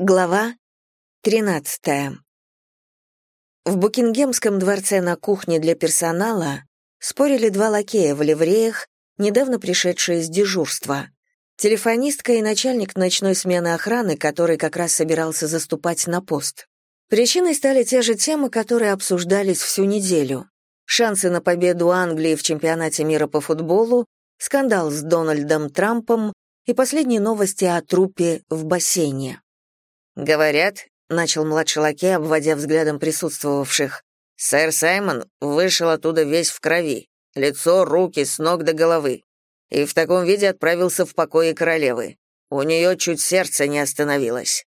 Глава 13. В Букингемском дворце на кухне для персонала спорили два лакея в ливреях, недавно пришедшие с дежурства. Телефонистка и начальник ночной смены охраны, который как раз собирался заступать на пост. Причиной стали те же темы, которые обсуждались всю неделю. Шансы на победу Англии в чемпионате мира по футболу, скандал с Дональдом Трампом и последние новости о трупе в бассейне. «Говорят», — начал младший лакей, обводя взглядом присутствовавших, «сэр Саймон вышел оттуда весь в крови, лицо, руки, с ног до головы, и в таком виде отправился в покои королевы. У нее чуть сердце не остановилось.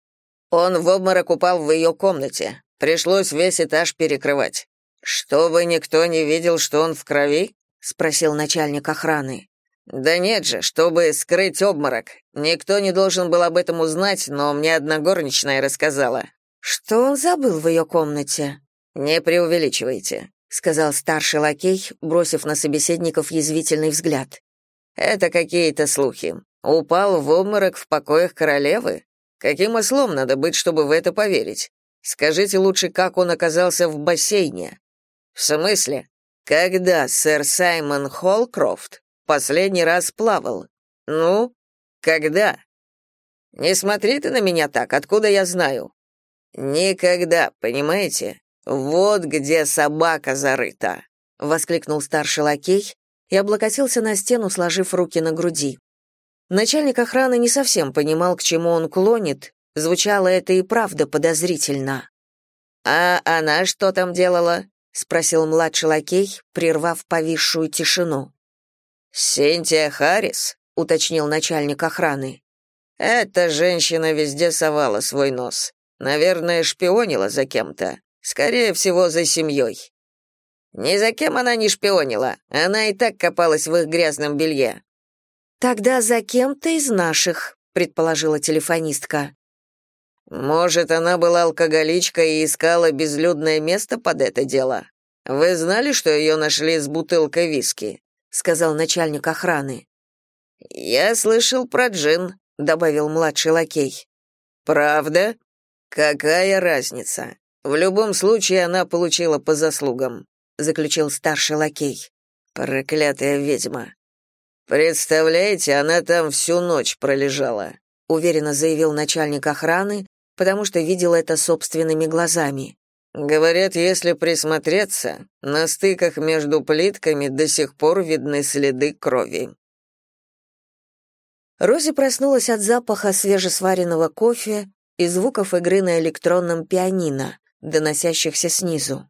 Он в обморок упал в ее комнате, пришлось весь этаж перекрывать. «Чтобы никто не видел, что он в крови?» — спросил начальник охраны. «Да нет же, чтобы скрыть обморок. Никто не должен был об этом узнать, но мне одна горничная рассказала». «Что он забыл в ее комнате?» «Не преувеличивайте», — сказал старший лакей, бросив на собеседников язвительный взгляд. «Это какие-то слухи. Упал в обморок в покоях королевы? Каким ослом надо быть, чтобы в это поверить? Скажите лучше, как он оказался в бассейне?» «В смысле? Когда сэр Саймон Холкрофт последний раз плавал? Ну, когда? Не смотри ты на меня так, откуда я знаю? Никогда, понимаете? Вот где собака зарыта, воскликнул старший лакей и облокотился на стену, сложив руки на груди. Начальник охраны не совсем понимал, к чему он клонит, звучало это и правда подозрительно. А она что там делала? спросил младший лакей, прервав повисшую тишину. «Синтия Харрис?» — уточнил начальник охраны. «Эта женщина везде совала свой нос. Наверное, шпионила за кем-то. Скорее всего, за семьей». «Ни за кем она не шпионила. Она и так копалась в их грязном белье». «Тогда за кем-то из наших», — предположила телефонистка. «Может, она была алкоголичкой и искала безлюдное место под это дело? Вы знали, что ее нашли с бутылкой виски?» Сказал начальник охраны. Я слышал про джин, добавил младший лакей. Правда? Какая разница? В любом случае она получила по заслугам, заключил старший лакей. Проклятая ведьма. Представляете, она там всю ночь пролежала, уверенно заявил начальник охраны, потому что видел это собственными глазами. Говорят, если присмотреться, на стыках между плитками до сих пор видны следы крови. Рози проснулась от запаха свежесваренного кофе и звуков игры на электронном пианино, доносящихся снизу.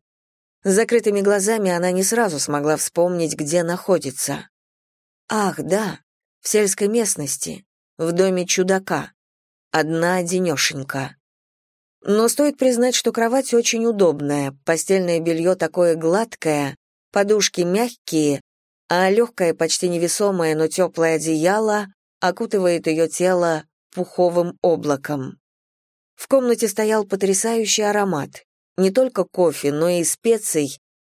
С закрытыми глазами она не сразу смогла вспомнить, где находится. Ах, да, в сельской местности, в доме чудака. Одна одинешенька. Но стоит признать, что кровать очень удобная, постельное белье такое гладкое, подушки мягкие, а легкое, почти невесомое, но теплое одеяло окутывает ее тело пуховым облаком. В комнате стоял потрясающий аромат. Не только кофе, но и специй,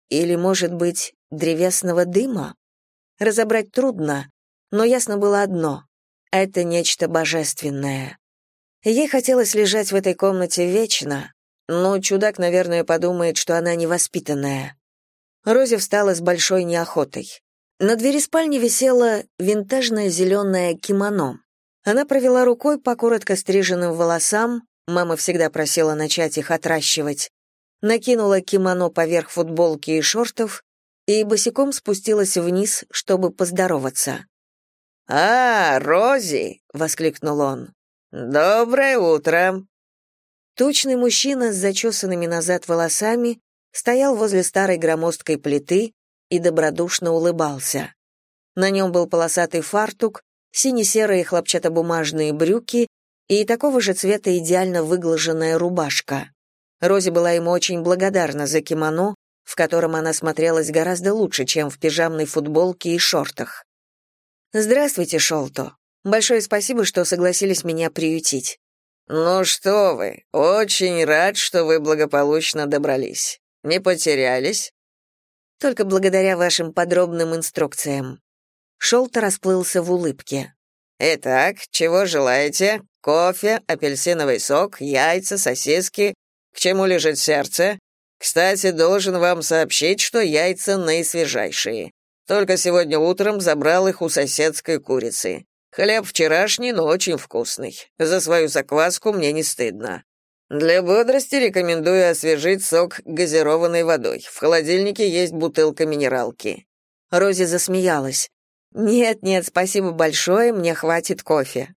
или, может быть, древесного дыма? Разобрать трудно, но ясно было одно — это нечто божественное. Ей хотелось лежать в этой комнате вечно, но чудак, наверное, подумает, что она невоспитанная. Рози встала с большой неохотой. На двери спальни висело винтажное зеленое кимоно. Она провела рукой по коротко стриженным волосам, мама всегда просила начать их отращивать, накинула кимоно поверх футболки и шортов и босиком спустилась вниз, чтобы поздороваться. «А, Рози!» — воскликнул он. «Доброе утро!» Тучный мужчина с зачесанными назад волосами стоял возле старой громоздкой плиты и добродушно улыбался. На нем был полосатый фартук, сине-серые хлопчатобумажные брюки и такого же цвета идеально выглаженная рубашка. Рози была ему очень благодарна за кимоно, в котором она смотрелась гораздо лучше, чем в пижамной футболке и шортах. «Здравствуйте, Шолто», Большое спасибо, что согласились меня приютить. Ну что вы, очень рад, что вы благополучно добрались. Не потерялись? Только благодаря вашим подробным инструкциям. Шолта расплылся в улыбке. Итак, чего желаете? кофе, апельсиновый сок, яйца, сосиски. К чему лежит сердце? Кстати, должен вам сообщить, что яйца наисвежайшие. Только сегодня утром забрал их у соседской курицы. Хлеб вчерашний, но очень вкусный. За свою закваску мне не стыдно. Для бодрости рекомендую освежить сок газированной водой. В холодильнике есть бутылка минералки. Рози засмеялась. Нет, нет, спасибо большое, мне хватит кофе.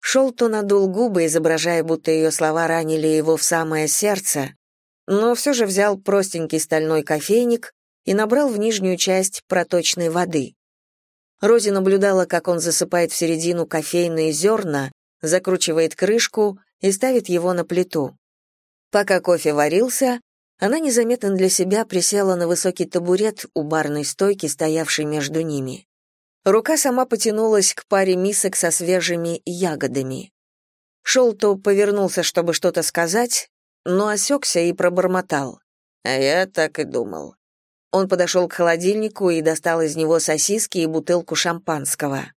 Шолто надул губы, изображая, будто ее слова ранили его в самое сердце, но все же взял простенький стальной кофейник и набрал в нижнюю часть проточной воды. Рози наблюдала, как он засыпает в середину кофейные зерна, закручивает крышку и ставит его на плиту. Пока кофе варился, она незаметно для себя присела на высокий табурет у барной стойки, стоявшей между ними. Рука сама потянулась к паре мисок со свежими ягодами. Шолто повернулся, чтобы что-то сказать, но осекся и пробормотал. «А я так и думал. Он подошел к холодильнику и достал из него сосиски и бутылку шампанского.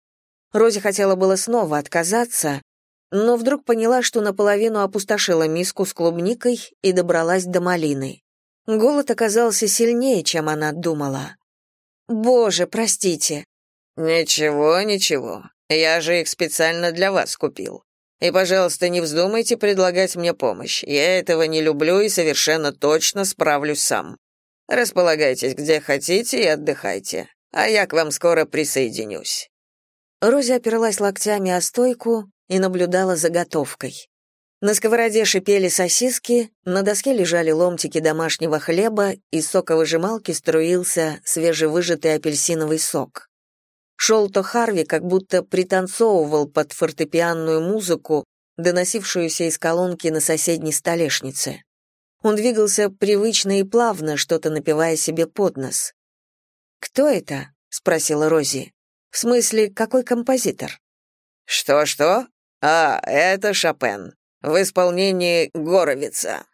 Рози хотела было снова отказаться, но вдруг поняла, что наполовину опустошила миску с клубникой и добралась до малины. Голод оказался сильнее, чем она думала. «Боже, простите». «Ничего, ничего. Я же их специально для вас купил. И, пожалуйста, не вздумайте предлагать мне помощь. Я этого не люблю и совершенно точно справлюсь сам. Располагайтесь где хотите и отдыхайте, а я к вам скоро присоединюсь». Рози опиралась локтями о стойку и наблюдала за готовкой. На сковороде шипели сосиски, на доске лежали ломтики домашнего хлеба, из соковыжималки струился свежевыжатый апельсиновый сок. Шолто Харви как будто пританцовывал под фортепианную музыку, доносившуюся из колонки на соседней столешнице. Он двигался привычно и плавно, что-то напевая себе под нос. «Кто это?» — спросила Рози. «В смысле, какой композитор?» «Что-что? А, это Шопен. В исполнении Горовица».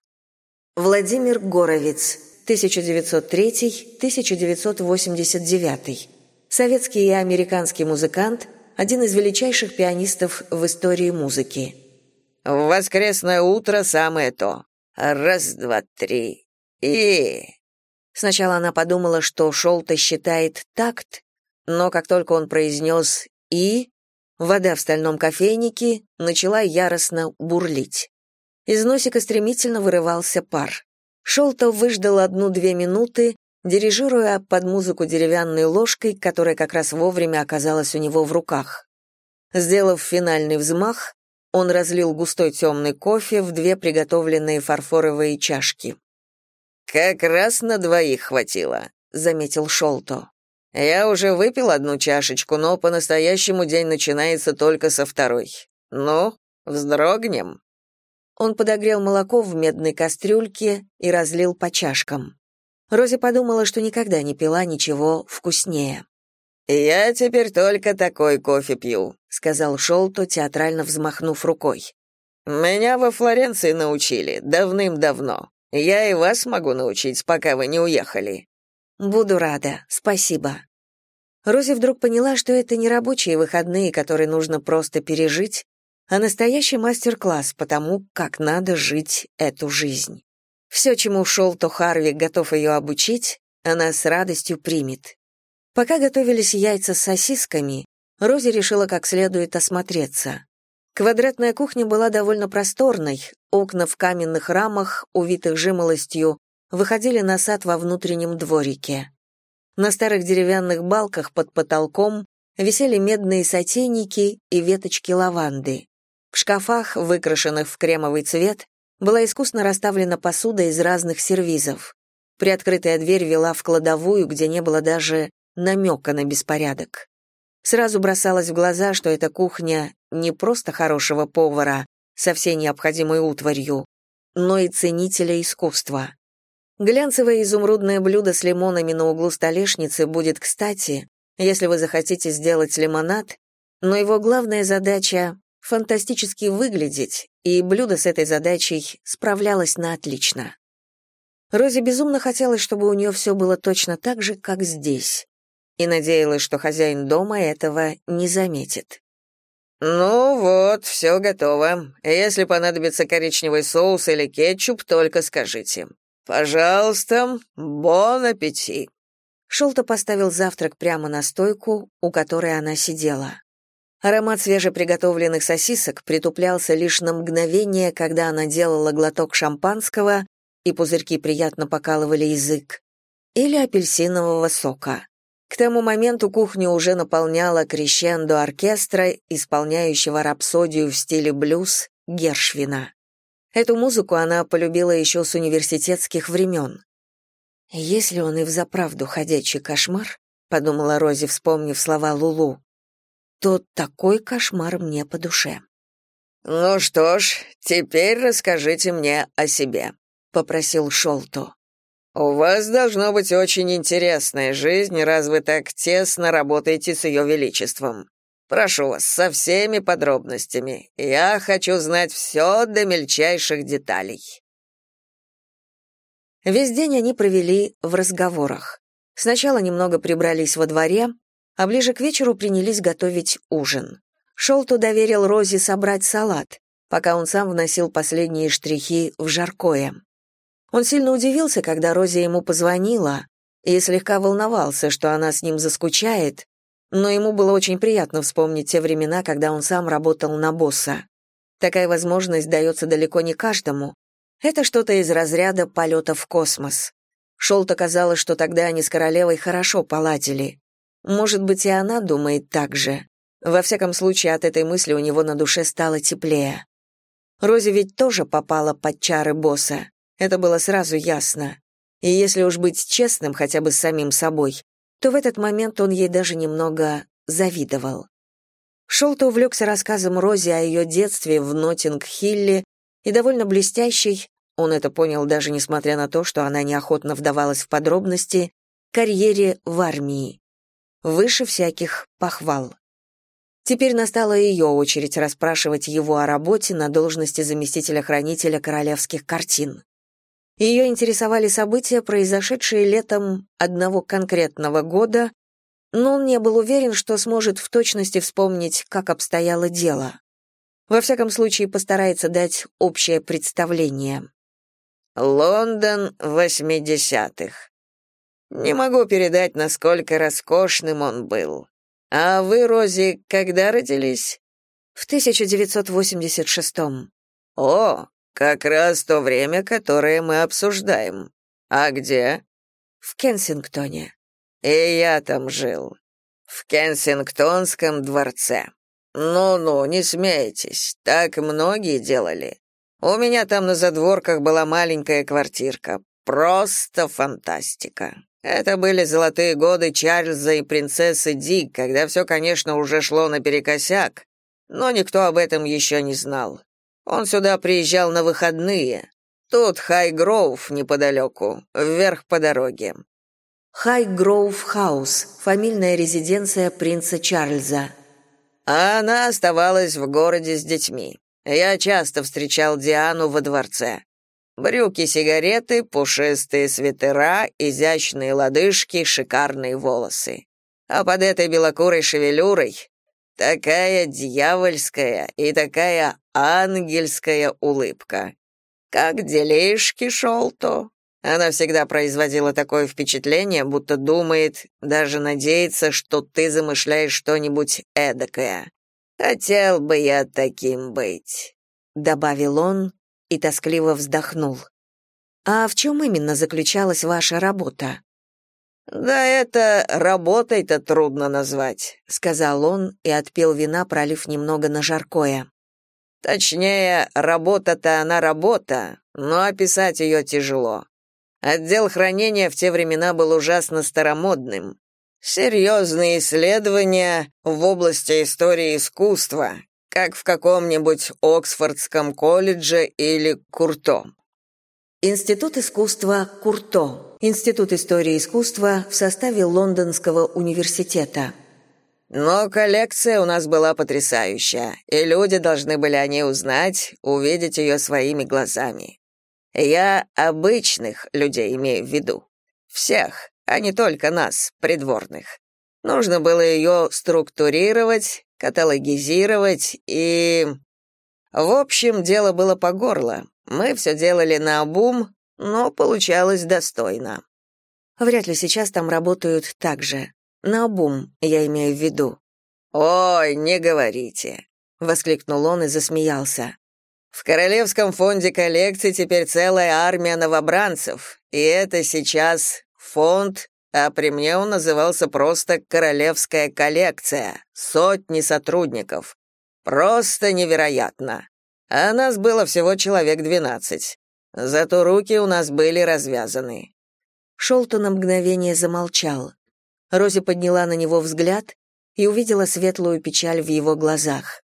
Владимир Горовиц, 1903-1989. Советский и американский музыкант, один из величайших пианистов в истории музыки. «В воскресное утро самое то. Раз, два, три. И... Сначала она подумала, что Шолта считает такт, но как только он произнес «и», вода в стальном кофейнике начала яростно бурлить. Из носика стремительно вырывался пар. Шолта выждал одну-две минуты, дирижируя под музыку деревянной ложкой, которая как раз вовремя оказалась у него в руках. Сделав финальный взмах, он разлил густой темный кофе в две приготовленные фарфоровые чашки. «Как раз на двоих хватило», — заметил Шолто. «Я уже выпил одну чашечку, но по-настоящему день начинается только со второй. Ну, вздрогнем». Он подогрел молоко в медной кастрюльке и разлил по чашкам. Рози подумала, что никогда не пила ничего вкуснее. «Я теперь только такой кофе пью», — сказал Шолто, театрально взмахнув рукой. «Меня во Флоренции научили, давным-давно. Я и вас могу научить, пока вы не уехали». «Буду рада, спасибо». Рози вдруг поняла, что это не рабочие выходные, которые нужно просто пережить, а настоящий мастер-класс по тому, как надо жить эту жизнь. Все, чему Шолто Харви готов ее обучить, она с радостью примет. Пока готовились яйца с сосисками, Рози решила как следует осмотреться. Квадратная кухня была довольно просторной, окна в каменных рамах, увитых жимолостью, выходили на сад во внутреннем дворике. На старых деревянных балках под потолком висели медные сотейники и веточки лаванды. В шкафах, выкрашенных в кремовый цвет, была искусно расставлена посуда из разных сервизов. Приоткрытая дверь вела в кладовую, где не было даже намека на беспорядок. Сразу бросалось в глаза, что эта кухня не просто хорошего повара со всей необходимой утварью, но и ценителя искусства. Глянцевое изумрудное блюдо с лимонами на углу столешницы будет кстати, если вы захотите сделать лимонад, но его главная задача — фантастически выглядеть, и блюдо с этой задачей справлялось на отлично. Розе безумно хотелось, чтобы у нее все было точно так же, как здесь и надеялась, что хозяин дома этого не заметит. «Ну вот, все готово. Если понадобится коричневый соус или кетчуп, только скажите. Пожалуйста, бон аппетит». Шолта поставил завтрак прямо на стойку, у которой она сидела. Аромат свежеприготовленных сосисок притуплялся лишь на мгновение, когда она делала глоток шампанского, и пузырьки приятно покалывали язык, или апельсинового сока. К тому моменту кухню уже наполняла крещендо оркестра, исполняющего рапсодию в стиле блюз Гершвина. Эту музыку она полюбила еще с университетских времен. «Если он и взаправду ходячий кошмар», — подумала Рози, вспомнив слова Лулу, то такой кошмар мне по душе. «Ну что ж, теперь расскажите мне о себе», — попросил Шолто. «У вас должно быть очень интересная жизнь, раз вы так тесно работаете с Ее Величеством. Прошу вас, со всеми подробностями. Я хочу знать все до мельчайших деталей». Весь день они провели в разговорах. Сначала немного прибрались во дворе, а ближе к вечеру принялись готовить ужин. Шолту доверил Розе собрать салат, пока он сам вносил последние штрихи в жаркое. Он сильно удивился, когда Рози ему позвонила, и слегка волновался, что она с ним заскучает, но ему было очень приятно вспомнить те времена, когда он сам работал на босса. Такая возможность дается далеко не каждому. Это что-то из разряда полета в космос. Шолта казалось, что тогда они с королевой хорошо поладили. Может быть, и она думает так же. Во всяком случае, от этой мысли у него на душе стало теплее. Рози ведь тоже попала под чары босса. Это было сразу ясно. И если уж быть честным хотя бы с самим собой, то в этот момент он ей даже немного завидовал. Шолто увлекся рассказом Рози о ее детстве в Нотинг-Хилле и довольно блестящей, он это понял даже несмотря на то, что она неохотно вдавалась в подробности, карьере в армии выше всяких похвал. Теперь настала ее очередь расспрашивать его о работе на должности заместителя-хранителя королевских картин. Ее интересовали события, произошедшие летом одного конкретного года, но он не был уверен, что сможет в точности вспомнить, как обстояло дело. Во всяком случае, постарается дать общее представление. «Лондон восьмидесятых. Не могу передать, насколько роскошным он был. А вы, Рози, когда родились? В 1986-м. О, как раз то время, которое мы обсуждаем. А где? В Кенсингтоне. И я там жил. В Кенсингтонском дворце. Ну-ну, не смейтесь, так многие делали. У меня там на задворках была маленькая квартирка. Просто фантастика. Это были золотые годы Чарльза и принцессы Ди, когда все, конечно, уже шло наперекосяк, но никто об этом еще не знал. Он сюда приезжал на выходные. Тут Хай-Гроув неподалеку, вверх по дороге. Хай-Гроув Хаус, фамильная резиденция принца Чарльза. А она оставалась в городе с детьми. Я часто встречал Диану во дворце. Брюки-сигареты, пушистые свитера, изящные лодыжки, шикарные волосы. А под этой белокурой шевелюрой такая дьявольская и такая ангельская улыбка. Как делишки, Шолто? Она всегда производила такое впечатление, будто думает, даже надеется, что ты замышляешь что-нибудь эдакое. Хотел бы я таким быть, добавил он, и тоскливо вздохнул. «А в чем именно заключалась ваша работа?» «Да это работой-то трудно назвать», — сказал он и отпил вина, пролив немного на жаркое. «Точнее, работа-то она работа, но описать ее тяжело. Отдел хранения в те времена был ужасно старомодным. Серьезные исследования в области истории искусства, как в каком-нибудь Оксфордском колледже или Курто. Институт искусства Курто. Институт истории искусства в составе Лондонского университета. Но коллекция у нас была потрясающая, и люди должны были о ней узнать, увидеть ее своими глазами. Я обычных людей имею в виду. Всех, а не только нас, придворных. Нужно было ее структурировать, каталогизировать и... В общем, дело было по горло. Мы все делали на обум, но получалось достойно. Вряд ли сейчас там работают так же. На обум, я имею в виду. «Ой, не говорите», — воскликнул он и засмеялся. «В Королевском фонде коллекций теперь целая армия новобранцев, и это сейчас фонд, а при мне он назывался просто «Королевская коллекция», сотни сотрудников. Просто невероятно. А нас было всего человек двенадцать. Зато руки у нас были развязаны». Шолтон на мгновение замолчал. Рози подняла на него взгляд и увидела светлую печаль в его глазах.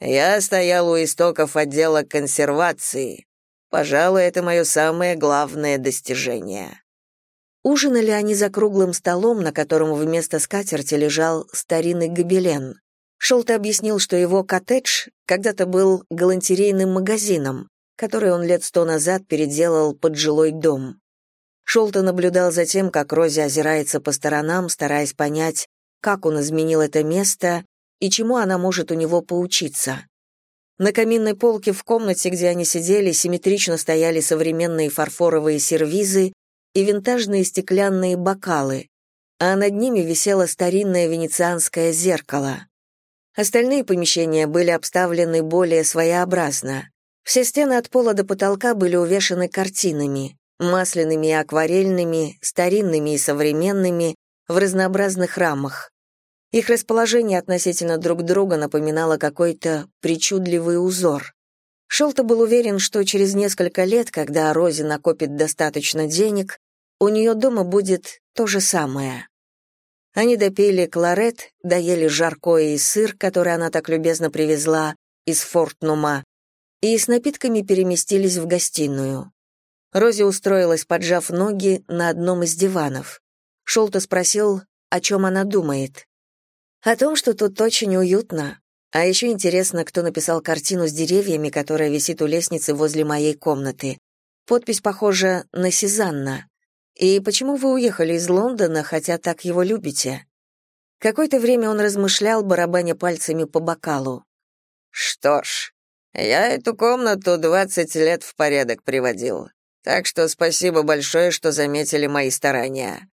«Я стоял у истоков отдела консервации. Пожалуй, это мое самое главное достижение». Ужинали они за круглым столом, на котором вместо скатерти лежал старинный гобелен. Шолт объяснил, что его коттедж когда-то был галантерейным магазином, который он лет сто назад переделал под жилой дом. Шолта наблюдал за тем, как Рози озирается по сторонам, стараясь понять, как он изменил это место и чему она может у него поучиться. На каминной полке в комнате, где они сидели, симметрично стояли современные фарфоровые сервизы и винтажные стеклянные бокалы, а над ними висело старинное венецианское зеркало. Остальные помещения были обставлены более своеобразно. Все стены от пола до потолка были увешаны картинами, масляными и акварельными, старинными и современными, в разнообразных рамах. Их расположение относительно друг друга напоминало какой-то причудливый узор. Шелта был уверен, что через несколько лет, когда Рози накопит достаточно денег, у нее дома будет то же самое. Они допили кларет, доели жаркое и сыр, который она так любезно привезла из Фортнума, и с напитками переместились в гостиную. Рози устроилась, поджав ноги, на одном из диванов. Шолта спросил, о чем она думает. О том, что тут очень уютно. А еще интересно, кто написал картину с деревьями, которая висит у лестницы возле моей комнаты. Подпись похожа на Сезанна. И почему вы уехали из Лондона, хотя так его любите? Какое-то время он размышлял, барабаня пальцами по бокалу. Что ж, я эту комнату двадцать лет в порядок приводил. Так что спасибо большое, что заметили мои старания.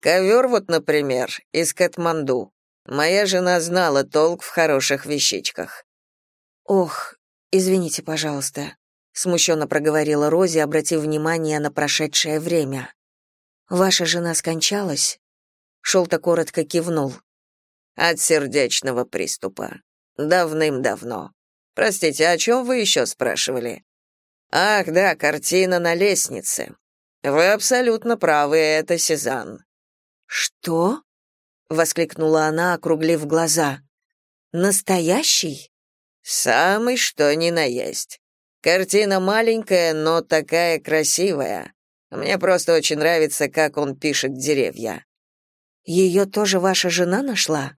Ковер вот, например, из Катманду. Моя жена знала толк в хороших вещичках. Ох, извините, пожалуйста, смущенно проговорила Рози, обратив внимание на прошедшее время. Ваша жена скончалась? Шелта коротко кивнул. От сердечного приступа. Давным-давно. Простите, о чем вы еще спрашивали? Ах, да, картина на лестнице. Вы абсолютно правы, это Сезанн. Что? воскликнула она, округлив глаза. Настоящий? Самый что ни на есть. Картина маленькая, но такая красивая. Мне просто очень нравится, как он пишет деревья. Ее тоже ваша жена нашла?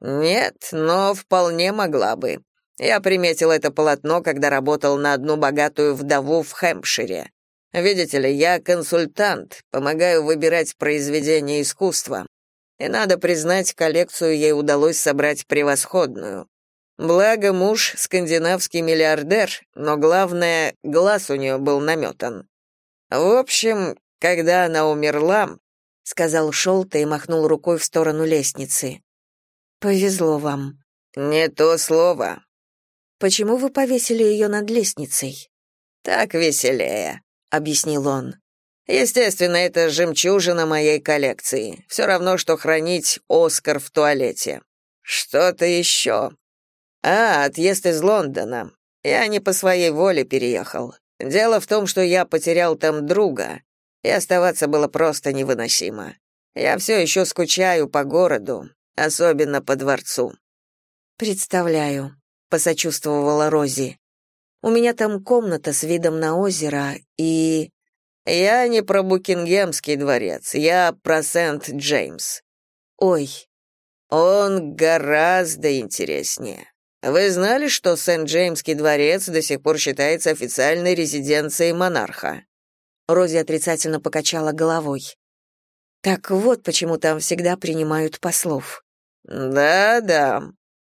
Нет, но вполне могла бы. Я приметил это полотно, когда работал на одну богатую вдову в Хэмпшире. Видите ли, я консультант, помогаю выбирать произведения искусства. И надо признать, коллекцию ей удалось собрать превосходную. Благо муж скандинавский миллиардер, но главное, глаз у нее был наметан. В общем, когда она умерла, сказал Шолта и махнул рукой в сторону лестницы. Повезло вам. Не то слово. Почему вы повесили ее над лестницей? Так веселее, объяснил он. Естественно, это жемчужина моей коллекции. Все равно что хранить Оскар в туалете. Что-то еще. А, отъезд из Лондона. Я не по своей воле переехал. Дело в том, что я потерял там друга, и оставаться было просто невыносимо. Я все еще скучаю по городу, особенно по дворцу. Представляю, посочувствовала Рози. У меня там комната с видом на озеро, и я не про Букингемский дворец, я про Сент-Джеймс. Ой, он гораздо интереснее. Вы знали, что Сент-Джеймский дворец до сих пор считается официальной резиденцией монарха? Рози отрицательно покачала головой. Так вот почему там всегда принимают послов. Да-да.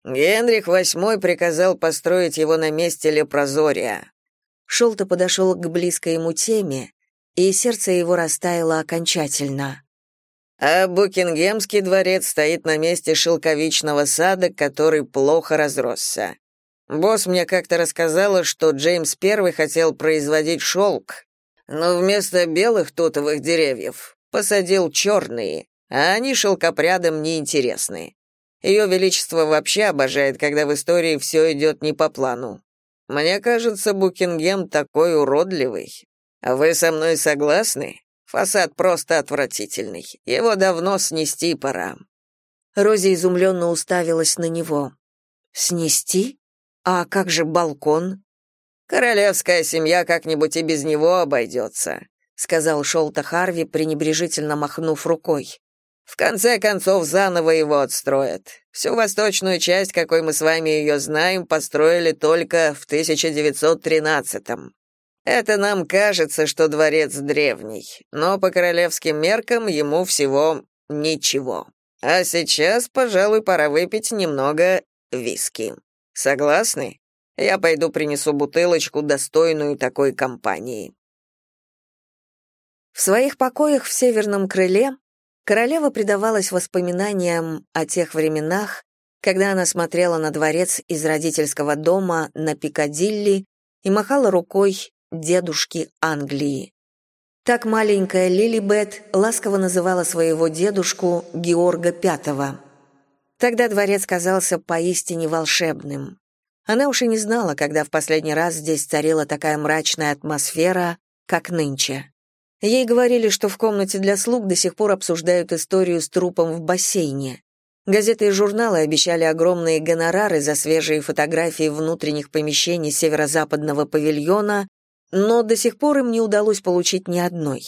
Генрих VIII приказал построить его на месте Лепрозория. Шолта подошел к близкой ему теме, и сердце его растаяло окончательно. А Букингемский дворец стоит на месте шелковичного сада, который плохо разросся. Босс мне как-то рассказала, что Джеймс I хотел производить шелк, но вместо белых тутовых деревьев посадил черные, а они шелкопрядам неинтересны. Ее Величество вообще обожает, когда в истории все идет не по плану. Мне кажется, Букингем такой уродливый. Вы со мной согласны? Фасад просто отвратительный. Его давно снести пора». Рози изумленно уставилась на него. «Снести? А как же балкон?» «Королевская семья как-нибудь и без него обойдется», сказал Шолта Харви, пренебрежительно махнув рукой. В конце концов, заново его отстроят. Всю восточную часть, какой мы с вами ее знаем, построили только в 1913-м. Это нам кажется, что дворец древний, но по королевским меркам ему всего ничего. А сейчас, пожалуй, пора выпить немного виски. Согласны? Я пойду принесу бутылочку, достойную такой компании. В своих покоях в северном крыле Королева предавалась воспоминаниям о тех временах, когда она смотрела на дворец из родительского дома на Пикадилли и махала рукой дедушки Англии. Так маленькая Лилибет ласково называла своего дедушку Георга V. Тогда дворец казался поистине волшебным. Она уж и не знала, когда в последний раз здесь царила такая мрачная атмосфера, как нынче. Ей говорили, что в комнате для слуг до сих пор обсуждают историю с трупом в бассейне. Газеты и журналы обещали огромные гонорары за свежие фотографии внутренних помещений северо-западного павильона, но до сих пор им не удалось получить ни одной.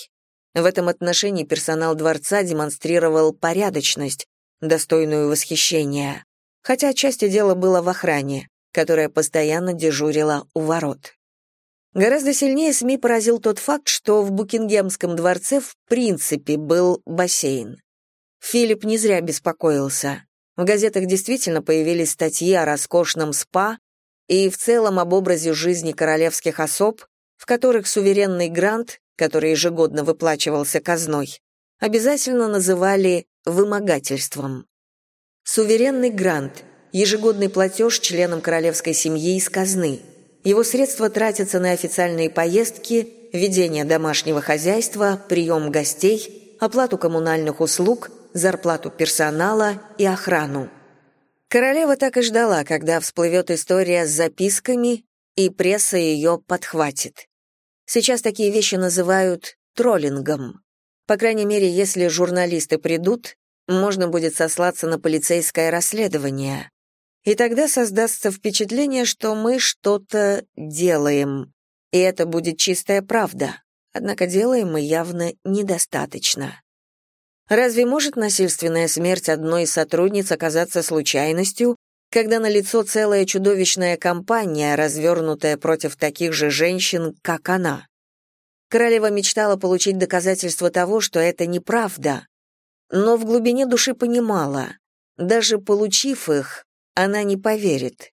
В этом отношении персонал дворца демонстрировал порядочность, достойную восхищения, хотя отчасти дело было в охране, которая постоянно дежурила у ворот. Гораздо сильнее СМИ поразил тот факт, что в Букингемском дворце в принципе был бассейн. Филипп не зря беспокоился. В газетах действительно появились статьи о роскошном спа и в целом об образе жизни королевских особ, в которых суверенный грант, который ежегодно выплачивался казной, обязательно называли вымогательством. Суверенный грант – ежегодный платеж членам королевской семьи из казны – его средства тратятся на официальные поездки, ведение домашнего хозяйства, прием гостей, оплату коммунальных услуг, зарплату персонала и охрану. Королева так и ждала, когда всплывет история с записками, и пресса ее подхватит. Сейчас такие вещи называют троллингом. По крайней мере, если журналисты придут, можно будет сослаться на полицейское расследование. И тогда создастся впечатление, что мы что-то делаем. И это будет чистая правда. Однако делаем мы явно недостаточно. Разве может насильственная смерть одной из сотрудниц оказаться случайностью, когда налицо целая чудовищная кампания, развернутая против таких же женщин, как она? Королева мечтала получить доказательства того, что это неправда, но в глубине души понимала, даже получив их, она не поверит.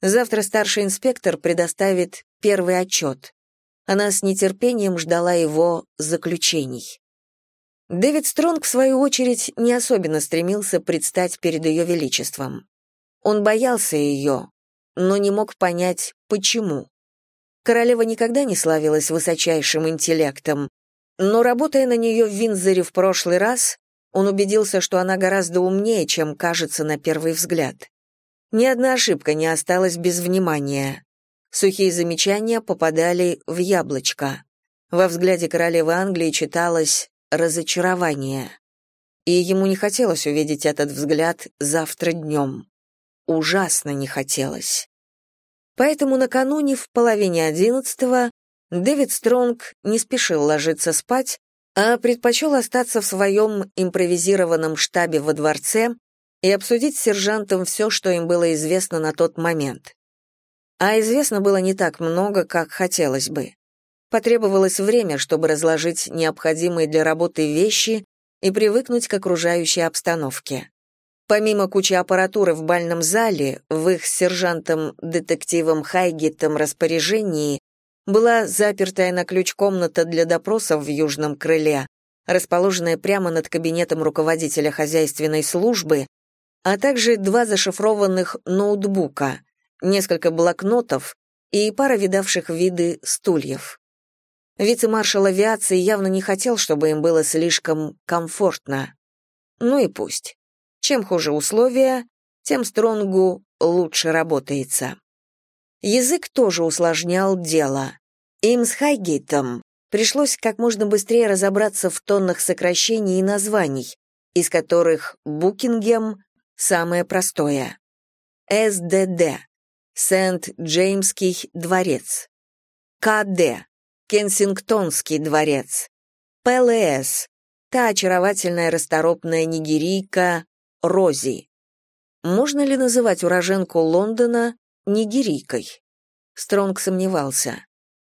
Завтра старший инспектор предоставит первый отчет. Она с нетерпением ждала его заключений. Дэвид Стронг, в свою очередь, не особенно стремился предстать перед ее величеством. Он боялся ее, но не мог понять, почему. Королева никогда не славилась высочайшим интеллектом, но, работая на нее в Винзоре в прошлый раз, он убедился, что она гораздо умнее, чем кажется на первый взгляд. Ни одна ошибка не осталась без внимания. Сухие замечания попадали в яблочко. Во взгляде королевы Англии читалось разочарование. И ему не хотелось увидеть этот взгляд завтра днем. Ужасно не хотелось. Поэтому накануне в половине одиннадцатого Дэвид Стронг не спешил ложиться спать, а предпочел остаться в своем импровизированном штабе во дворце и обсудить с сержантом все, что им было известно на тот момент. А известно было не так много, как хотелось бы. Потребовалось время, чтобы разложить необходимые для работы вещи и привыкнуть к окружающей обстановке. Помимо кучи аппаратуры в бальном зале, в их с сержантом-детективом Хайгетом распоряжении была запертая на ключ комната для допросов в южном крыле, расположенная прямо над кабинетом руководителя хозяйственной службы, а также два зашифрованных ноутбука, несколько блокнотов и пара видавших виды стульев. Вице-маршал авиации явно не хотел, чтобы им было слишком комфортно. Ну и пусть. Чем хуже условия, тем Стронгу лучше работается. Язык тоже усложнял дело. Им с Хайгейтом пришлось как можно быстрее разобраться в тоннах сокращений и названий, из которых Букингем — самое простое. СДД — Сент-Джеймский дворец. КД — Кенсингтонский дворец. ПЛС — та очаровательная расторопная нигерийка Рози. Можно ли называть уроженку Лондона нигерийкой? Стронг сомневался.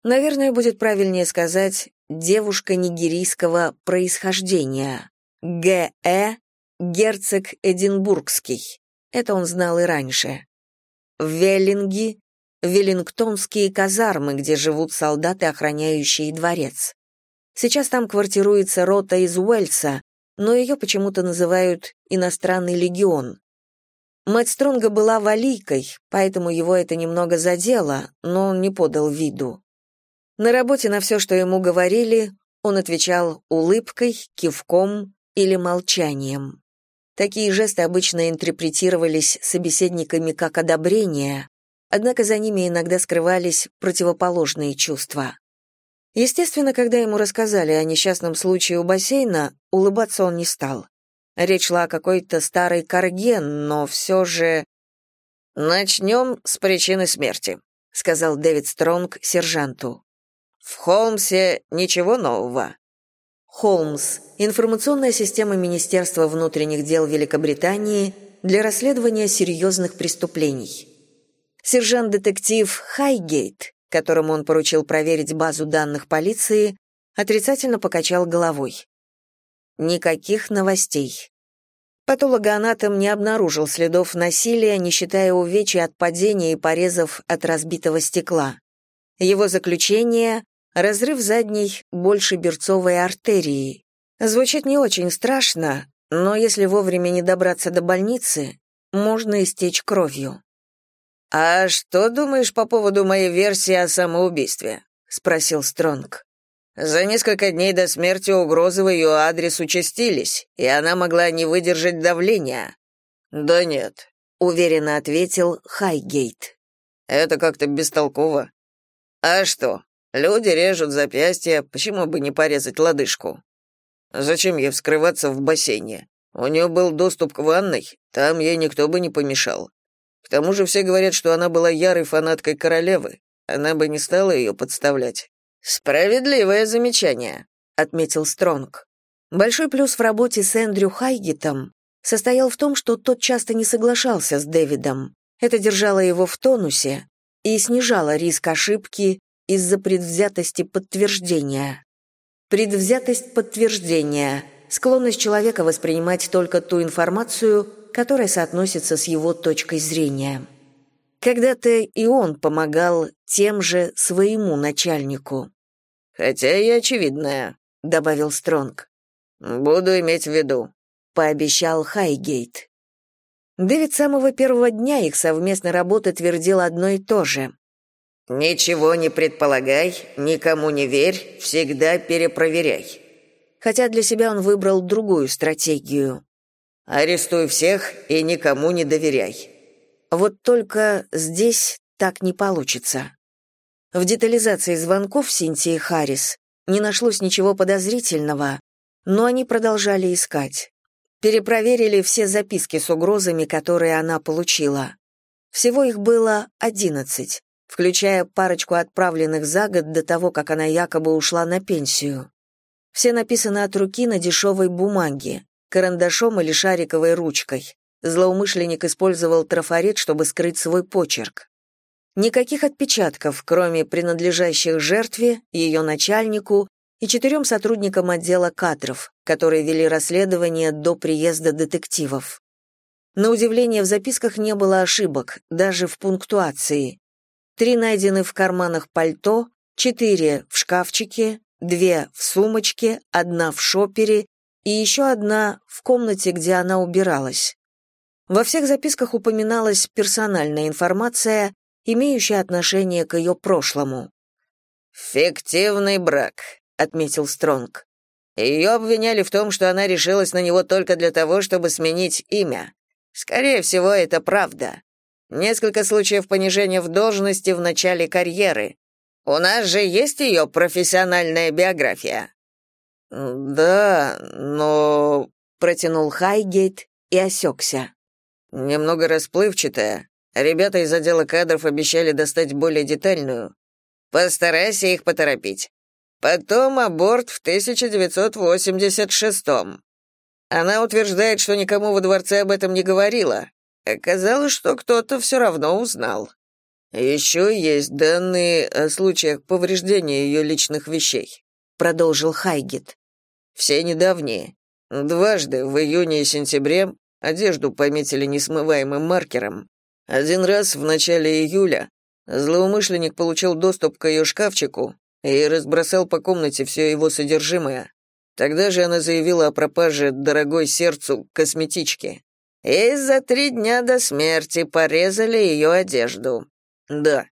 Наверное, будет правильнее сказать «девушка нигерийского происхождения». Г.Э. Герцог Эдинбургский. Это он знал и раньше. Веллинги — Веллингтонские казармы, где живут солдаты, охраняющие дворец. Сейчас там квартируется рота из Уэльса, но ее почему-то называют «иностранный легион». Мать Стронга была валийкой, поэтому его это немного задело, но он не подал виду. На работе на все, что ему говорили, он отвечал улыбкой, кивком или молчанием. Такие жесты обычно интерпретировались собеседниками как одобрение, однако за ними иногда скрывались противоположные чувства. Естественно, когда ему рассказали о несчастном случае у бассейна, улыбаться он не стал. Речь шла о какой-то старой карген, но все же... «Начнем с причины смерти», — сказал Дэвид Стронг сержанту. В Холмсе ничего нового. Холмс информационная система Министерства внутренних дел Великобритании для расследования серьезных преступлений. Сержант-детектив Хайгейт, которому он поручил проверить базу данных полиции, отрицательно покачал головой. Никаких новостей. Патологоанатом не обнаружил следов насилия, не считая увечий от падения и порезов от разбитого стекла. Его заключение Разрыв задней больше берцовой артерии. Звучит не очень страшно, но если вовремя не добраться до больницы, можно истечь кровью. «А что думаешь по поводу моей версии о самоубийстве?» — спросил Стронг. «За несколько дней до смерти угрозы в ее адрес участились, и она могла не выдержать давления». «Да нет», — уверенно ответил Хайгейт. «Это как-то бестолково». «А что, Люди режут запястья, почему бы не порезать лодыжку? Зачем ей вскрываться в бассейне? У нее был доступ к ванной, там ей никто бы не помешал. К тому же все говорят, что она была ярой фанаткой королевы. Она бы не стала ее подставлять. Справедливое замечание, отметил Стронг. Большой плюс в работе с Эндрю Хайгитом состоял в том, что тот часто не соглашался с Дэвидом. Это держало его в тонусе и снижало риск ошибки из-за предвзятости подтверждения. Предвзятость подтверждения — склонность человека воспринимать только ту информацию, которая соотносится с его точкой зрения. Когда-то и он помогал тем же своему начальнику. «Хотя и очевидное», — добавил Стронг. «Буду иметь в виду», — пообещал Хайгейт. Дэвид с самого первого дня их совместной работы твердил одно и то же. «Ничего не предполагай, никому не верь, всегда перепроверяй». Хотя для себя он выбрал другую стратегию. «Арестуй всех и никому не доверяй». Вот только здесь так не получится. В детализации звонков Синтии Харрис не нашлось ничего подозрительного, но они продолжали искать. Перепроверили все записки с угрозами, которые она получила. Всего их было одиннадцать включая парочку отправленных за год до того, как она якобы ушла на пенсию. Все написаны от руки на дешевой бумаге, карандашом или шариковой ручкой. Злоумышленник использовал трафарет, чтобы скрыть свой почерк. Никаких отпечатков, кроме принадлежащих жертве, ее начальнику и четырем сотрудникам отдела кадров, которые вели расследование до приезда детективов. На удивление, в записках не было ошибок, даже в пунктуации. Три найдены в карманах пальто, четыре в шкафчике, две в сумочке, одна в шопере и еще одна в комнате, где она убиралась. Во всех записках упоминалась персональная информация, имеющая отношение к ее прошлому. «Фиктивный брак», — отметил Стронг. Ее обвиняли в том, что она решилась на него только для того, чтобы сменить имя. Скорее всего, это правда. Несколько случаев понижения в должности в начале карьеры. У нас же есть ее профессиональная биография. Да, но протянул Хайгейт и осекся. Немного расплывчатая. Ребята из отдела кадров обещали достать более детальную. Постарайся их поторопить. Потом аборт в 1986-м. Она утверждает, что никому во дворце об этом не говорила. Оказалось, что кто-то все равно узнал. Еще есть данные о случаях повреждения ее личных вещей, продолжил Хайгет. Все недавние. Дважды, в июне и сентябре, одежду пометили несмываемым маркером. Один раз в начале июля злоумышленник получил доступ к ее шкафчику и разбросал по комнате все его содержимое. Тогда же она заявила о пропаже дорогой сердцу косметички. И за три дня до смерти порезали ее одежду. Да.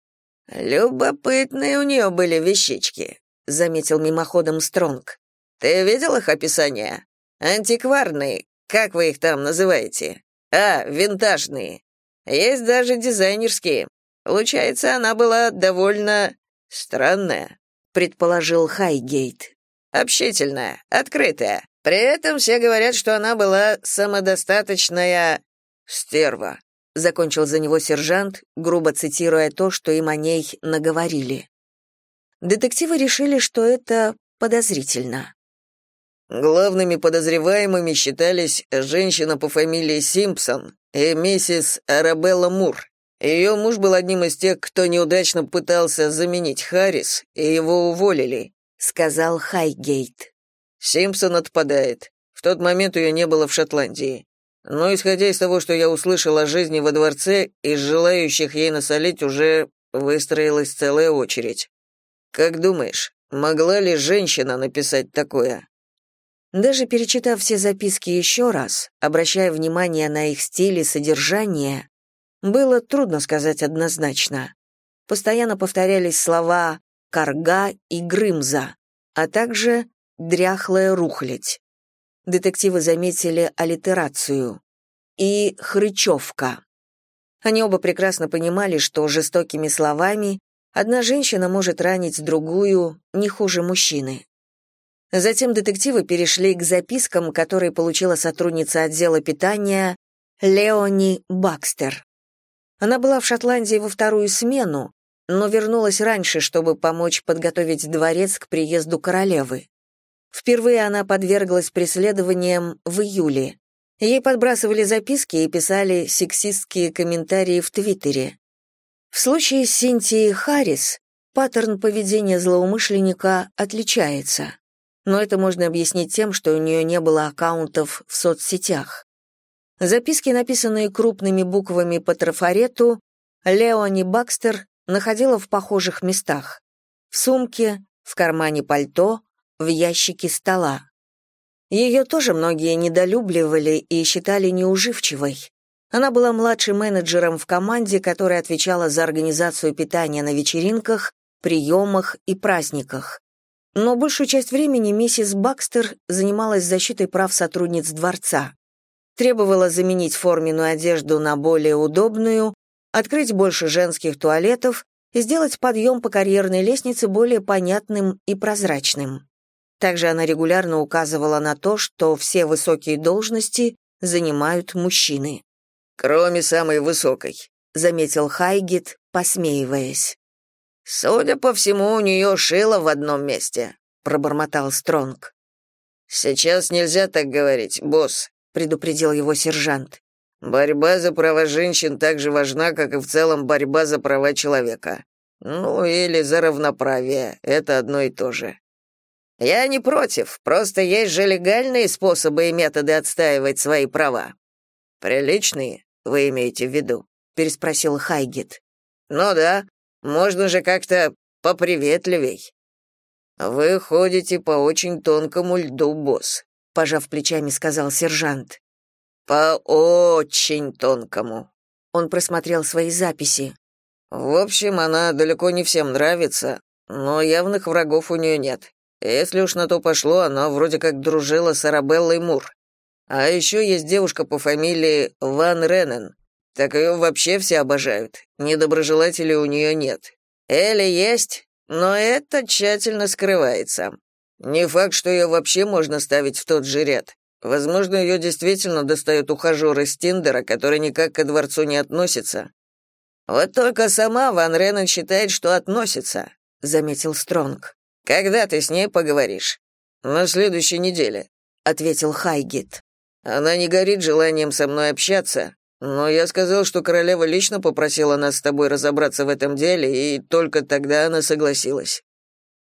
Любопытные у нее были вещички, заметил мимоходом Стронг. Ты видел их описание? Антикварные, как вы их там называете? А, винтажные. Есть даже дизайнерские. Получается, она была довольно странная, предположил Хайгейт. Общительная, открытая. При этом все говорят, что она была самодостаточная стерва. Закончил за него сержант, грубо цитируя то, что им о ней наговорили. Детективы решили, что это подозрительно. Главными подозреваемыми считались женщина по фамилии Симпсон и миссис Арабелла Мур. Ее муж был одним из тех, кто неудачно пытался заменить Харрис, и его уволили сказал Хайгейт. Симпсон отпадает. В тот момент ее не было в Шотландии. Но исходя из того, что я услышал о жизни во дворце, из желающих ей насолить уже выстроилась целая очередь. Как думаешь, могла ли женщина написать такое? Даже перечитав все записки еще раз, обращая внимание на их стиль и содержание, было трудно сказать однозначно. Постоянно повторялись слова карга и грымза, а также дряхлая рухлядь. Детективы заметили аллитерацию и хрычевка. Они оба прекрасно понимали, что жестокими словами одна женщина может ранить другую не хуже мужчины. Затем детективы перешли к запискам, которые получила сотрудница отдела питания Леони Бакстер. Она была в Шотландии во вторую смену, но вернулась раньше, чтобы помочь подготовить дворец к приезду королевы. Впервые она подверглась преследованиям в июле. Ей подбрасывали записки и писали сексистские комментарии в Твиттере. В случае с Синтией Харрис паттерн поведения злоумышленника отличается. Но это можно объяснить тем, что у нее не было аккаунтов в соцсетях. Записки, написанные крупными буквами по трафарету, Леони Бакстер находила в похожих местах. В сумке, в кармане пальто, в ящике стола. Ее тоже многие недолюбливали и считали неуживчивой. Она была младшим менеджером в команде, которая отвечала за организацию питания на вечеринках, приемах и праздниках. Но большую часть времени миссис Бакстер занималась защитой прав сотрудниц дворца. Требовала заменить форменную одежду на более удобную, открыть больше женских туалетов и сделать подъем по карьерной лестнице более понятным и прозрачным. Также она регулярно указывала на то, что все высокие должности занимают мужчины. «Кроме самой высокой», — заметил Хайгит, посмеиваясь. «Судя по всему, у нее шило в одном месте», — пробормотал Стронг. «Сейчас нельзя так говорить, босс», — предупредил его сержант. Борьба за права женщин так же важна, как и в целом борьба за права человека. Ну, или за равноправие, это одно и то же. Я не против, просто есть же легальные способы и методы отстаивать свои права. Приличные, вы имеете в виду? переспросил Хайгет. Ну да, можно же как-то поприветливей. Вы ходите по очень тонкому льду, босс, пожав плечами, сказал сержант. По очень тонкому. Он просмотрел свои записи. В общем, она далеко не всем нравится, но явных врагов у нее нет. Если уж на то пошло, она вроде как дружила с Арабеллой Мур. А еще есть девушка по фамилии Ван Реннен. Так ее вообще все обожают. Недоброжелателей у нее нет. Элли есть, но это тщательно скрывается. Не факт, что ее вообще можно ставить в тот же ряд. Возможно, ее действительно достают ухажер из Тиндера, который никак ко дворцу не относится. Вот только сама Ван Реннен считает, что относится, заметил Стронг. Когда ты с ней поговоришь? На следующей неделе, ответил Хайгит. Она не горит желанием со мной общаться, но я сказал, что королева лично попросила нас с тобой разобраться в этом деле, и только тогда она согласилась.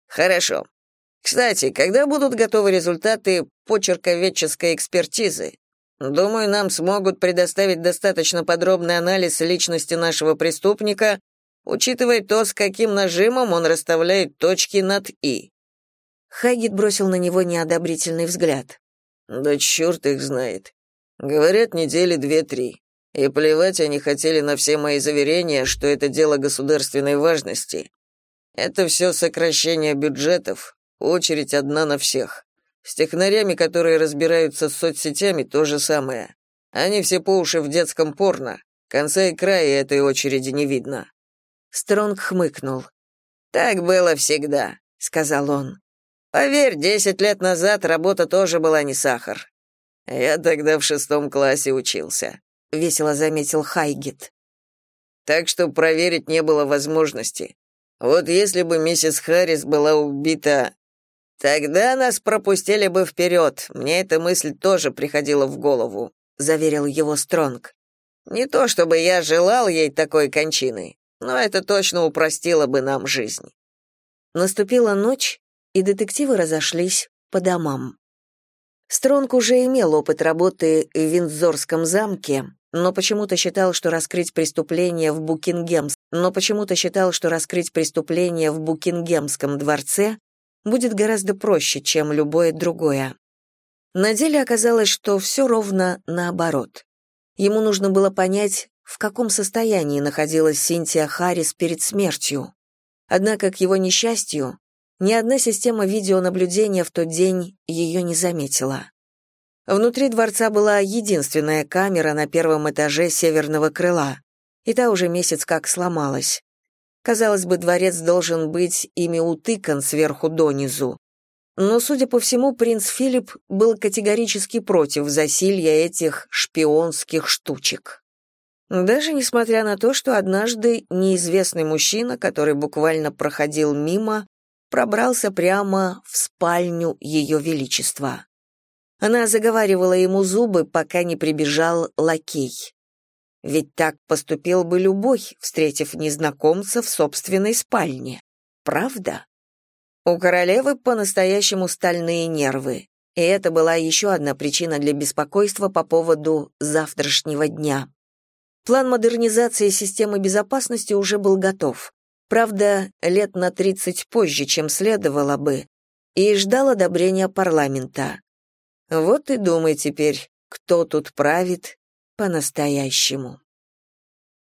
Хорошо. Кстати, когда будут готовы результаты почерковедческой экспертизы? Думаю, нам смогут предоставить достаточно подробный анализ личности нашего преступника, учитывая то, с каким нажимом он расставляет точки над «и». Хагит бросил на него неодобрительный взгляд. «Да черт их знает. Говорят, недели две-три. И плевать они хотели на все мои заверения, что это дело государственной важности. Это все сокращение бюджетов, очередь одна на всех. С технарями, которые разбираются с соцсетями, то же самое. Они все по уши в детском порно. Конца и края этой очереди не видно. Стронг хмыкнул. «Так было всегда», — сказал он. «Поверь, десять лет назад работа тоже была не сахар. Я тогда в шестом классе учился», — весело заметил Хайгет. «Так что проверить не было возможности. Вот если бы миссис Харрис была убита Тогда нас пропустили бы вперед. Мне эта мысль тоже приходила в голову, заверил его Стронг. Не то чтобы я желал ей такой кончины, но это точно упростило бы нам жизнь. Наступила ночь, и детективы разошлись по домам. Стронг уже имел опыт работы в Виндзорском замке, но почему-то считал, что раскрыть преступление в Букингемс, но почему-то считал, что раскрыть преступление в Букингемском дворце будет гораздо проще, чем любое другое. На деле оказалось, что все ровно наоборот. Ему нужно было понять, в каком состоянии находилась Синтия Харрис перед смертью. Однако, к его несчастью, ни одна система видеонаблюдения в тот день ее не заметила. Внутри дворца была единственная камера на первом этаже северного крыла, и та уже месяц как сломалась. Казалось бы, дворец должен быть ими утыкан сверху донизу. Но, судя по всему, принц Филипп был категорически против засилья этих шпионских штучек. Даже несмотря на то, что однажды неизвестный мужчина, который буквально проходил мимо, пробрался прямо в спальню Ее Величества. Она заговаривала ему зубы, пока не прибежал лакей. Ведь так поступил бы любой, встретив незнакомца в собственной спальне. Правда? У королевы по-настоящему стальные нервы, и это была еще одна причина для беспокойства по поводу завтрашнего дня. План модернизации системы безопасности уже был готов. Правда, лет на 30 позже, чем следовало бы, и ждал одобрения парламента. Вот и думай теперь, кто тут правит по-настоящему.